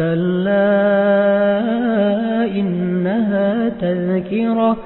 كلا إنها تذكرة